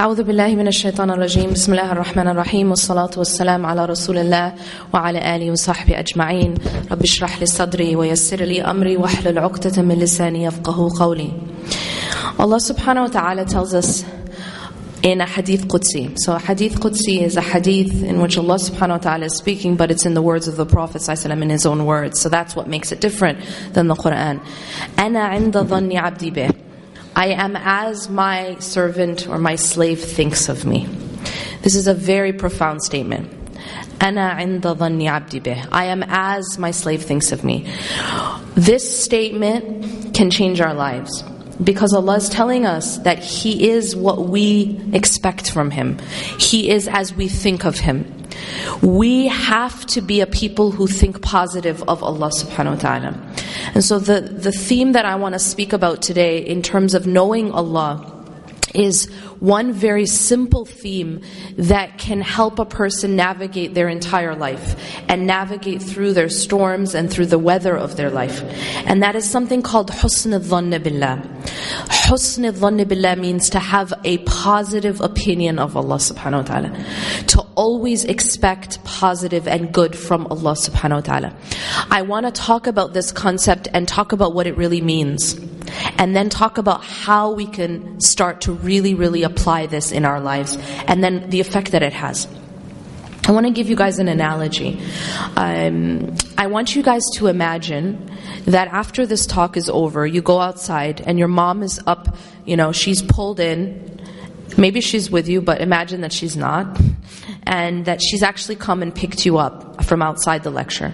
أعوذ بالله من الشيطان الرجيم بسم الله الرحمن الرحيم والصلاة والسلام على رسول الله وعلى آله وصحبه أجمعين رب اشرح لي صدري ويسر لي أمري واحلل عقدة من لساني يفقه قولي Allah subhanahu wa ta'ala tells us in a hadith Qudsi. So a hadith Qudsi is a hadith in which Allah subhanahu wa ta'ala is speaking, but it's in the words of the Prophet sallallahu in his own words. So that's what makes it different than the Quran. أنا عند ظن عبدي به. I am as my servant or my slave thinks of me. This is a very profound statement. أنا عند ظن عبدي به. I am as my slave thinks of me. This statement can change our lives because Allah is telling us that He is what we expect from Him. He is as we think of Him. We have to be a people who think positive of Allah subhanahu wa ta'ala. And so the, the theme that I want to speak about today in terms of knowing Allah is one very simple theme that can help a person navigate their entire life and navigate through their storms and through the weather of their life. And that is something called husn al billah. Husn al billah means to have a positive opinion of Allah subhanahu wa ta'ala. To always expect positive and good from Allah subhanahu wa ta'ala. I want to talk about this concept and talk about what it really means. And then talk about how we can start to really, really apply this in our lives and then the effect that it has. I want to give you guys an analogy. Um, I want you guys to imagine that after this talk is over, you go outside and your mom is up, you know, she's pulled in. Maybe she's with you, but imagine that she's not. And that she's actually come and picked you up from outside the lecture.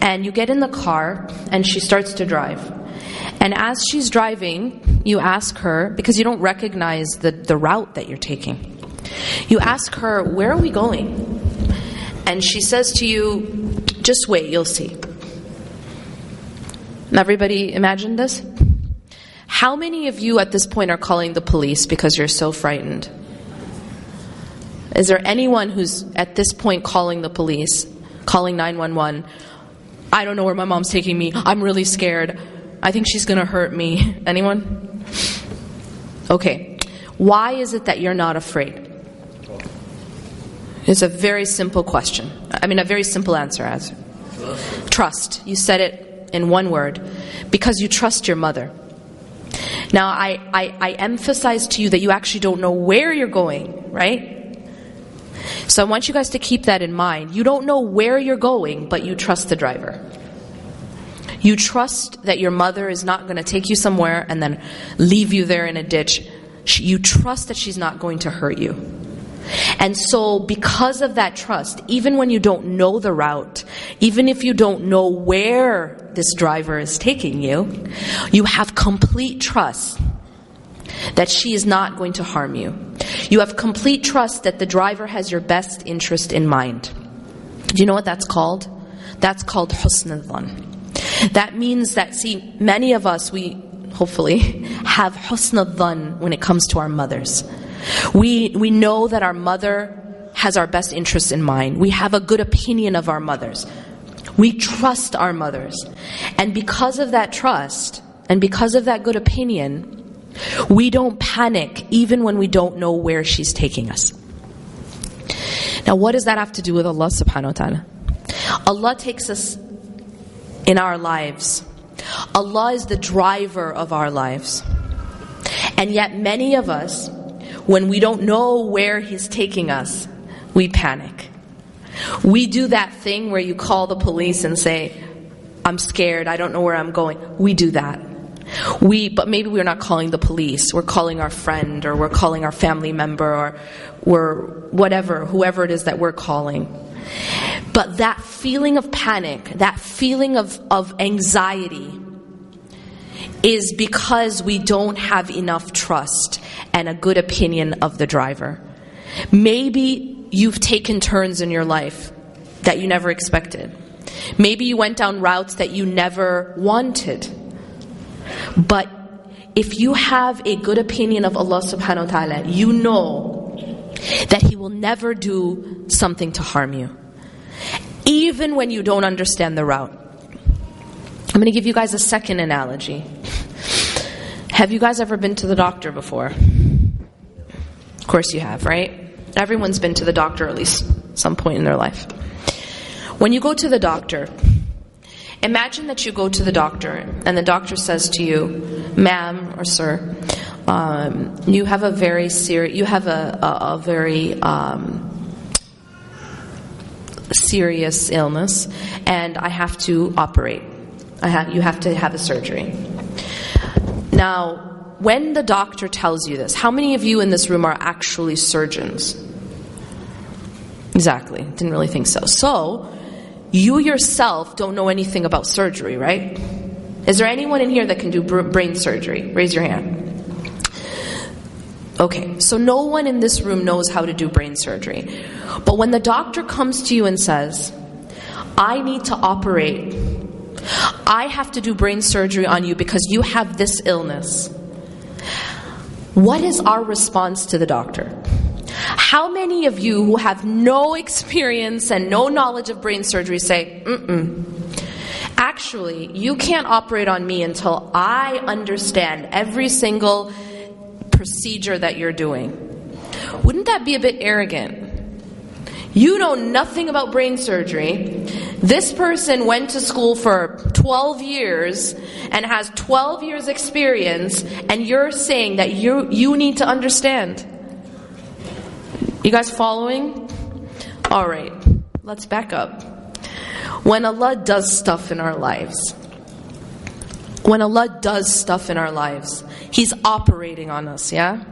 And you get in the car and she starts to drive. And as she's driving, you ask her, because you don't recognize the, the route that you're taking, you ask her, Where are we going? And she says to you, Just wait, you'll see. Everybody imagine this? How many of you at this point are calling the police because you're so frightened? Is there anyone who's at this point calling the police, calling 911? I don't know where my mom's taking me. I'm really scared. I think she's going to hurt me. Anyone? Okay. Why is it that you're not afraid? It's a very simple question. I mean, a very simple answer. As trust. You said it in one word. Because you trust your mother. Now, I, I, I emphasize to you that you actually don't know where you're going, right? So I want you guys to keep that in mind. You don't know where you're going, but you trust the driver. You trust that your mother is not going to take you somewhere and then leave you there in a ditch. You trust that she's not going to hurt you. And so, because of that trust, even when you don't know the route, even if you don't know where this driver is taking you, you have complete trust that she is not going to harm you. You have complete trust that the driver has your best interest in mind. Do you know what that's called? That's called husn That means that, see, many of us, we hopefully have husn when it comes to our mothers. We, we know that our mother has our best interests in mind. We have a good opinion of our mothers. We trust our mothers. And because of that trust, and because of that good opinion, we don't panic even when we don't know where she's taking us. Now, what does that have to do with Allah subhanahu wa ta'ala? Allah takes us in our lives. Allah is the driver of our lives. And yet, many of us, when we don't know where He's taking us, we panic. We do that thing where you call the police and say, I'm scared, I don't know where I'm going. We do that. We, but maybe we're not calling the police. We're calling our friend or we're calling our family member or we're whatever, whoever it is that we're calling. But that feeling of panic, that feeling of, of anxiety, is because we don't have enough trust and a good opinion of the driver. Maybe you've taken turns in your life that you never expected. Maybe you went down routes that you never wanted. But if you have a good opinion of Allah subhanahu wa ta'ala, you know that He will never do something to harm you. Even when you don't understand the route. I'm going to give you guys a second analogy. Have you guys ever been to the doctor before? Of course you have, right? Everyone's been to the doctor at least some point in their life. When you go to the doctor, imagine that you go to the doctor and the doctor says to you, ma'am or sir, um, you have a very serious, you have a, a, a very um, serious illness and I have to operate. I have, you have to have a surgery. Now, when the doctor tells you this, how many of you in this room are actually surgeons? Exactly. Didn't really think so. So, you yourself don't know anything about surgery, right? Is there anyone in here that can do brain surgery? Raise your hand. Okay, so no one in this room knows how to do brain surgery. But when the doctor comes to you and says, I need to operate, I have to do brain surgery on you because you have this illness, what is our response to the doctor? How many of you who have no experience and no knowledge of brain surgery say, mm Actually, you can't operate on me until I understand every single procedure that you're doing. Wouldn't that be a bit arrogant? You know nothing about brain surgery. This person went to school for 12 years and has 12 years experience and you're saying that you you need to understand. You guys following? All right. Let's back up. When Allah does stuff in our lives, when Allah does stuff in our lives, He's operating on us, yeah?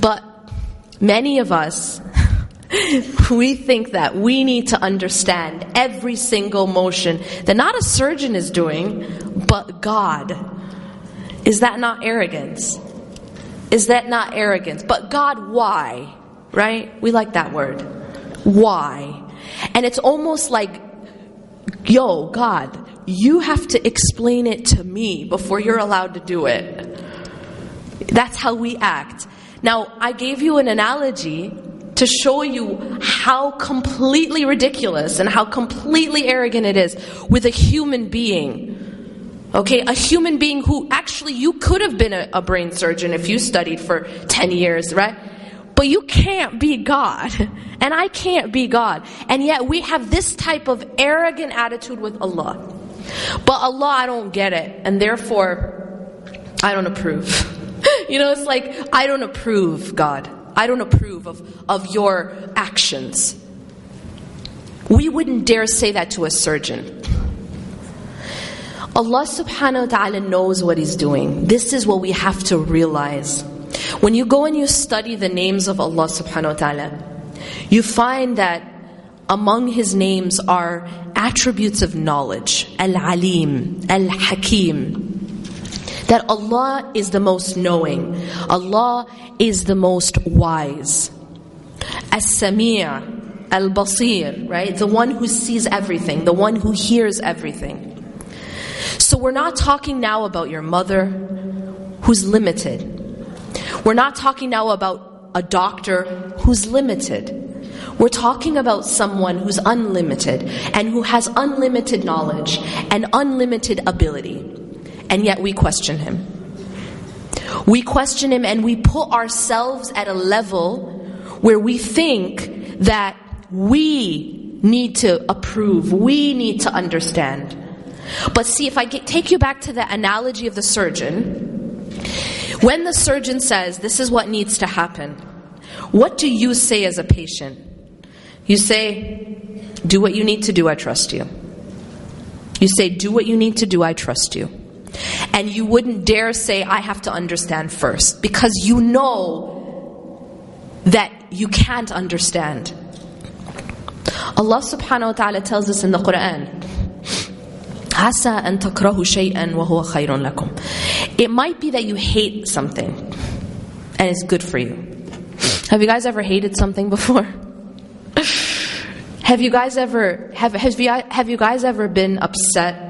But many of us, we think that we need to understand every single motion that not a surgeon is doing, but God. Is that not arrogance? Is that not arrogance? But God, why? Right? We like that word. Why? And it's almost like, yo, God, you have to explain it to me before you're allowed to do it. That's how we act. Now, I gave you an analogy to show you how completely ridiculous and how completely arrogant it is with a human being. Okay, a human being who actually you could have been a, a, brain surgeon if you studied for 10 years, right? But you can't be God. And I can't be God. And yet we have this type of arrogant attitude with Allah. But Allah, I don't get it. And therefore, I don't approve. you know, it's like, I don't approve, God. I don't approve of, of your actions. We wouldn't dare say that to a surgeon. Allah subhanahu wa ta'ala knows what He's doing. This is what we have to realize. When you go and you study the names of Allah subhanahu wa ta'ala, you find that among His names are attributes of knowledge Al Alim, Al Hakim. That Allah is the most knowing, Allah is the most wise. As Sami' Al Basir, right? The one who sees everything, the one who hears everything. So we're not talking now about your mother who's limited. We're not talking now about a doctor who's limited. We're talking about someone who's unlimited and who has unlimited knowledge and unlimited ability. And yet we question him. We question him and we put ourselves at a level where we think that we need to approve, we need to understand. But see, if I get, take you back to the analogy of the surgeon, when the surgeon says, This is what needs to happen, what do you say as a patient? You say, Do what you need to do, I trust you. You say, Do what you need to do, I trust you. And you wouldn't dare say, I have to understand first, because you know that you can't understand. Allah subhanahu wa ta'ala tells us in the Quran, عسى أن تكرهوا شيئا وهو خير لكم. it might be that you hate something and it's good for you. Have you guys ever hated something before? Have you guys ever have have you have you guys ever been upset